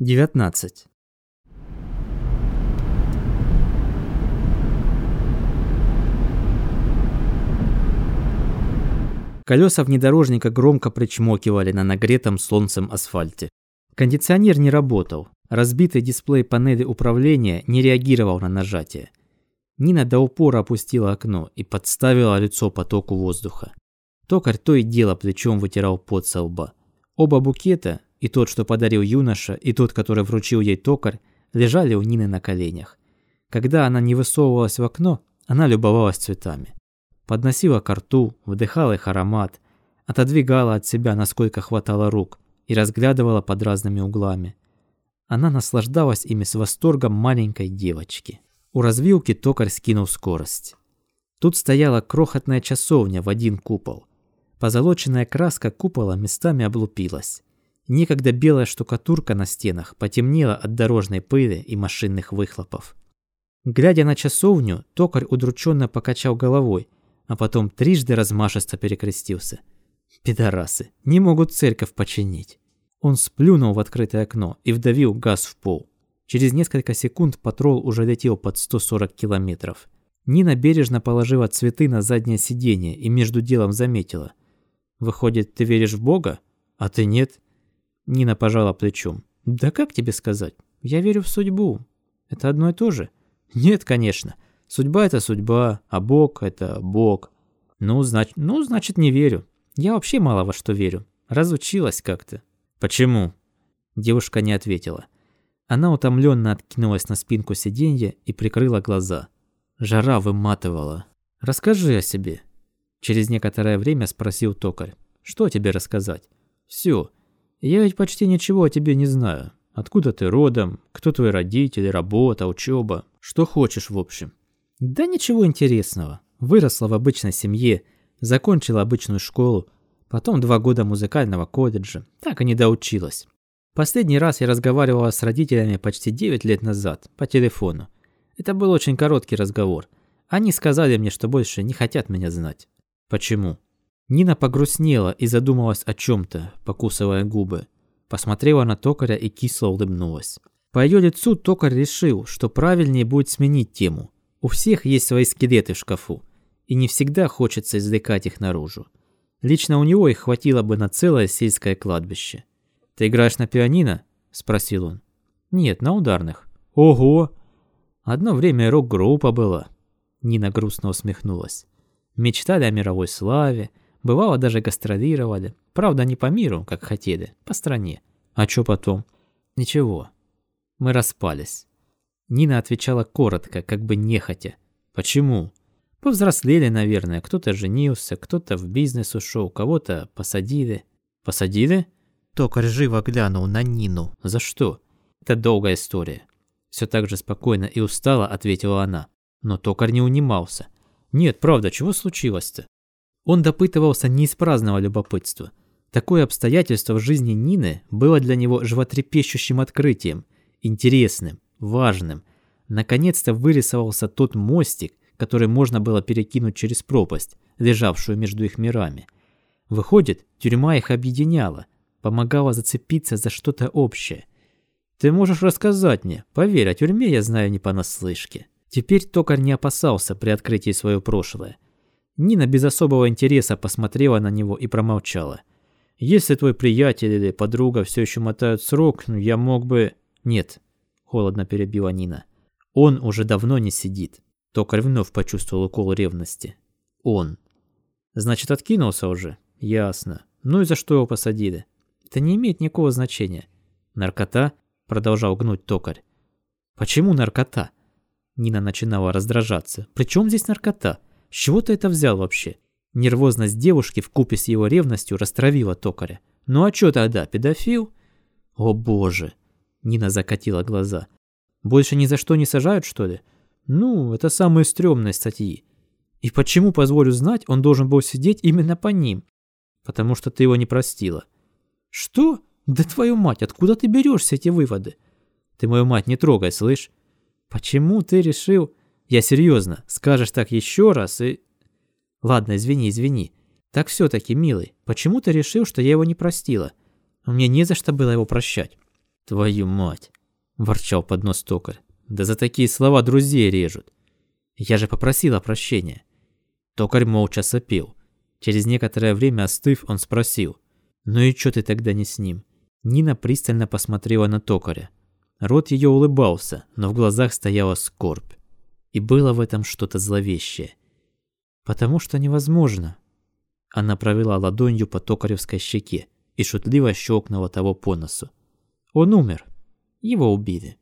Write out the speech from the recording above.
19. Колеса внедорожника громко причмокивали на нагретом солнцем асфальте. Кондиционер не работал. Разбитый дисплей панели управления не реагировал на нажатие. Нина до упора опустила окно и подставила лицо потоку воздуха. Токарь то и дело плечом вытирал пот со лба. Оба букета, и тот, что подарил юноша, и тот, который вручил ей токарь, лежали у Нины на коленях. Когда она не высовывалась в окно, она любовалась цветами. Подносила к рту, вдыхала их аромат, отодвигала от себя, насколько хватало рук, и разглядывала под разными углами. Она наслаждалась ими с восторгом маленькой девочки. У развилки токарь скинул скорость. Тут стояла крохотная часовня в один купол. Позолоченная краска купола местами облупилась. Некогда белая штукатурка на стенах потемнела от дорожной пыли и машинных выхлопов. Глядя на часовню, токарь удрученно покачал головой, а потом трижды размашисто перекрестился. Пидорасы, не могут церковь починить. Он сплюнул в открытое окно и вдавил газ в пол. Через несколько секунд патрол уже летел под 140 километров. Нина бережно положила цветы на заднее сиденье и между делом заметила. «Выходит, ты веришь в Бога? А ты нет?» Нина пожала плечом. «Да как тебе сказать? Я верю в судьбу. Это одно и то же?» «Нет, конечно. Судьба – это судьба, а Бог – это Бог. Ну, значит, ну, значит, не верю. Я вообще мало во что верю. Разучилась как-то». «Почему?» Девушка не ответила. Она утомленно откинулась на спинку сиденья и прикрыла глаза. Жара выматывала. «Расскажи о себе». Через некоторое время спросил токарь. «Что тебе рассказать?» «Все. Я ведь почти ничего о тебе не знаю. Откуда ты родом, кто твои родители, работа, учеба, что хочешь в общем. Да ничего интересного. Выросла в обычной семье, закончила обычную школу, потом два года музыкального колледжа, так и не доучилась. Последний раз я разговаривала с родителями почти 9 лет назад, по телефону. Это был очень короткий разговор. Они сказали мне, что больше не хотят меня знать. Почему? Нина погрустнела и задумалась о чем-то, покусывая губы. Посмотрела на токаря и кисло улыбнулась. По ее лицу токарь решил, что правильнее будет сменить тему. У всех есть свои скелеты в шкафу, и не всегда хочется извлекать их наружу. Лично у него их хватило бы на целое сельское кладбище. «Ты играешь на пианино?» – спросил он. «Нет, на ударных». «Ого!» Одно время рок-группа была. Нина грустно усмехнулась. Мечтали о мировой славе, Бывало, даже гастролировали. Правда, не по миру, как хотели, по стране. А чё потом? Ничего. Мы распались. Нина отвечала коротко, как бы нехотя. Почему? Повзрослели, наверное. Кто-то женился, кто-то в бизнес ушел, кого-то посадили. Посадили? Токарь живо глянул на Нину. За что? Это долгая история. Все так же спокойно и устало ответила она. Но токарь не унимался. Нет, правда, чего случилось-то? Он допытывался не из праздного любопытства. Такое обстоятельство в жизни Нины было для него животрепещущим открытием, интересным, важным. Наконец-то вырисовался тот мостик, который можно было перекинуть через пропасть, лежавшую между их мирами. Выходит, тюрьма их объединяла, помогала зацепиться за что-то общее. Ты можешь рассказать мне, поверь, о тюрьме я знаю не понаслышке. Теперь токарь не опасался при открытии свое прошлое. Нина без особого интереса посмотрела на него и промолчала. «Если твой приятель или подруга все еще мотают срок, ну я мог бы...» «Нет», — холодно перебила Нина. «Он уже давно не сидит». Токарь вновь почувствовал укол ревности. «Он». «Значит, откинулся уже?» «Ясно. Ну и за что его посадили?» «Это не имеет никакого значения». «Наркота?» — продолжал гнуть токарь. «Почему наркота?» Нина начинала раздражаться. «При чем здесь наркота?» С чего ты это взял вообще? Нервозность девушки в купе с его ревностью растравила токаря. Ну а чё тогда, педофил? О боже. Нина закатила глаза. Больше ни за что не сажают, что ли? Ну, это самые стрёмные статьи. И почему, позволю знать, он должен был сидеть именно по ним? Потому что ты его не простила. Что? Да твою мать, откуда ты берёшься эти выводы? Ты мою мать не трогай, слышь? Почему ты решил... Я серьезно, скажешь так еще раз и... Ладно, извини, извини. Так все-таки, милый, почему ты решил, что я его не простила? Мне не за что было его прощать. «Твою мать!» – ворчал под нос токарь. «Да за такие слова друзей режут!» Я же попросила прощения. Токарь молча сопел. Через некоторое время остыв, он спросил. «Ну и чё ты тогда не с ним?» Нина пристально посмотрела на токаря. Рот ее улыбался, но в глазах стояла скорбь. И было в этом что-то зловещее. «Потому что невозможно». Она провела ладонью по токаревской щеке и шутливо щелкнула того по носу. «Он умер. Его убили».